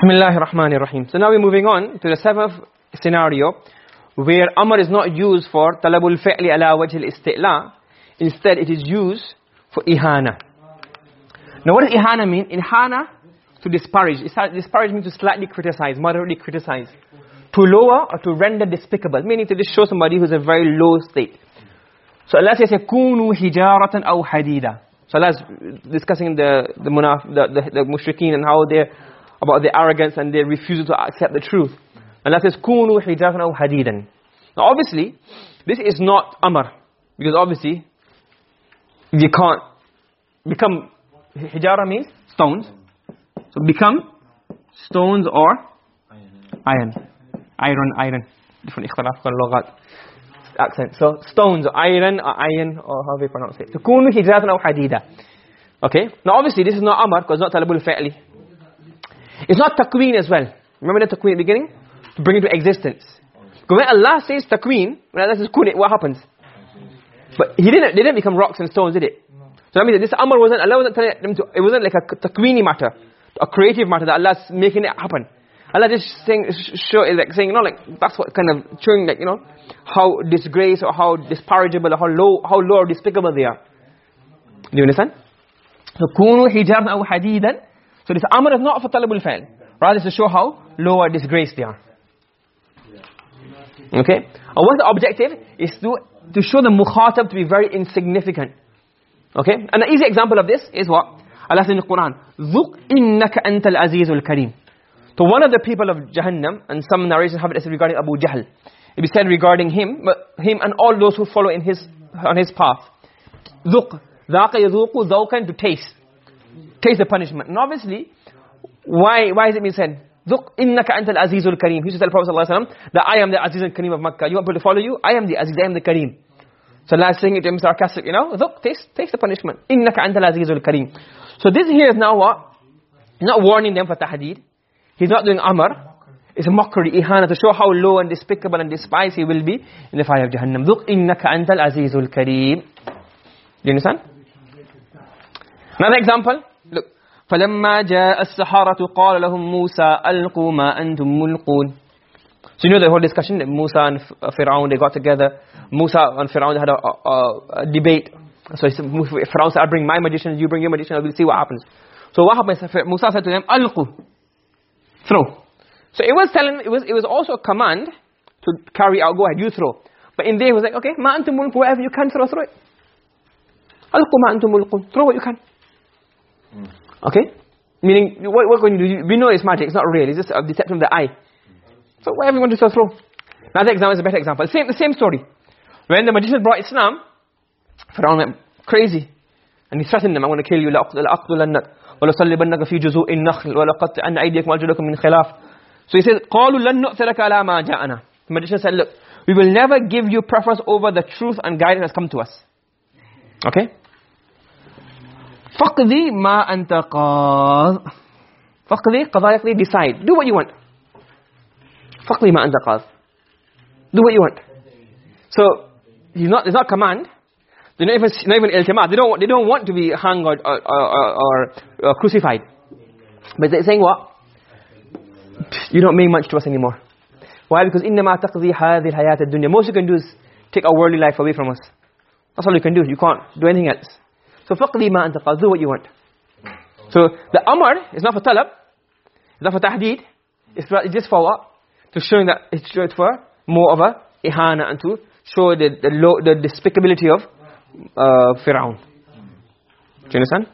So now we're moving on to the seventh scenario where amr is not used for talabul fi'li ala wajh al-istila instead it is used for ihana. Now what does ihana mean? Ihana to disparage. Disparage means to slightly criticize moderately criticize. To lower or to render despicable meaning to just show somebody who's in a very low state. So Allah says kunu hijaratan aw hadida. So Allah's discussing the the munaf the the, the mushrikeen and how they about their arrogance and their refusal to accept the truth. Allah says kunu hijaratan aw hadidan. Now obviously this is not amr because obviously you can't become hijara means stones. So become stones or iron. Iron iron. Different ikhtilaf kan lughat accent. So stones or iron or iron or how we pronounce it. Takunu hijaratan aw hadida. Okay? Now obviously this is not amr because it's not talabul fi'li it's not takween as well. Remember the takween at the beginning? To bring it to existence. Because when allah says takween when allah says kun it what happens? But he didn't they didn't become rocks and stones did it? So that means this amr wasn't allah wasn't telling them to it wasn't like a takweeni matter a creative matter that allah's making it happen. Allah just saying show like saying you know like that's what kind of showing like you know how disgrace or how disparageable or how low how low or despicable they are. Do you understand? So kunu hijarna aw hadidan so this amr is not for talabul fa'il rather to show how low or disgraced they are okay and what's the objective is to to show the mukhatab to be very insignificant okay and an easy example of this is what Allah says in the Quran ذُقْ إِنَّكَ أَنْتَ الْعَزِيزُ الْكَرِيمُ to one of the people of Jahannam and some narrations have it said regarding Abu Jahl it is said regarding him him and all those who follow in his on his path ذُقْ ذَاقَ يَذُوقُ ذَوْقًا to taste taste the punishment and obviously why why is it being said ذُقْ إِنَّكَ أَنْتَ الْعَزِيزُ الْكَرِيمُ he used to tell Prophet ﷺ that I am the Aziz and Kareem of Makkah you want people to follow you I am the Aziz I am the Kareem so Allah is saying it to him sarcastic you know ذُقْ taste taste the punishment إِنَّكَ أَنْتَ الْعَزِيزُ الْكَرِيمُ so this here is now what he's not warning them for tahdeed he's not doing amr it's a mockery ihana to show how low and despicable and despised he will be in the fire of jahannam ذُقْ إِنَّكَ أَنْتَ الْعَزِيزُ الْكَرِيمُ do you understand another example look فَلَمَّا جَاءَ السَّحَرَةُ قَالَ لَهُم مُوسَى أَلْقُوا مَا أَنْتُمْ مُلْقُونَ so you know the whole discussion that Musa and Fir'aun they got together Musa and Fir'aun had a, a, a debate so Fir'aun said I bring my magician you bring your magician we'll see what happens so what happens Musa said to them alqu throw so it was telling it was it was also a command to carry out go ahead you throw but in there he was like okay ma antum mulqu whatever you can throw throw it alqu ma antum mulqu throw what you can okay meaning what what can you do we know it's magic it's not real it's just a deception of the eye so whatever you want to throw throw another example is a better example same the same story when the magician brought islam Pharaoh went crazy and he threatened them I'm going to kill you لأقتلنك ولصلبنك في جذوع النخل ولقطعن أيديكم وأرجلكم من خلاف so he said قالوا لن نؤثرك على ما جاءنا the magician said look we will never give you preference over the truth and guidance has come to us okay فقضي ما أنت قاض فقضي قضاء يقضي decide do what you want فقضي ما أنت قاض do what you want so he's not it's not command they don't even not even iltimat they don't they don't want to be hung or or, or, or, or crucified but they're saying what you don't mean much to us anymore why because انما تقضي هذه الحياه الدنيا most you can do is take our worldly life away from us that's all you can do you can't do anything else So faqdi ma anta qal, do what you want. So the amr is not for talab, it's not for tahdeed, it's, it's just for what? To showing that it's just for more of a ihana and to show the, the, low, the despicability of uh, Firaun. Do you understand?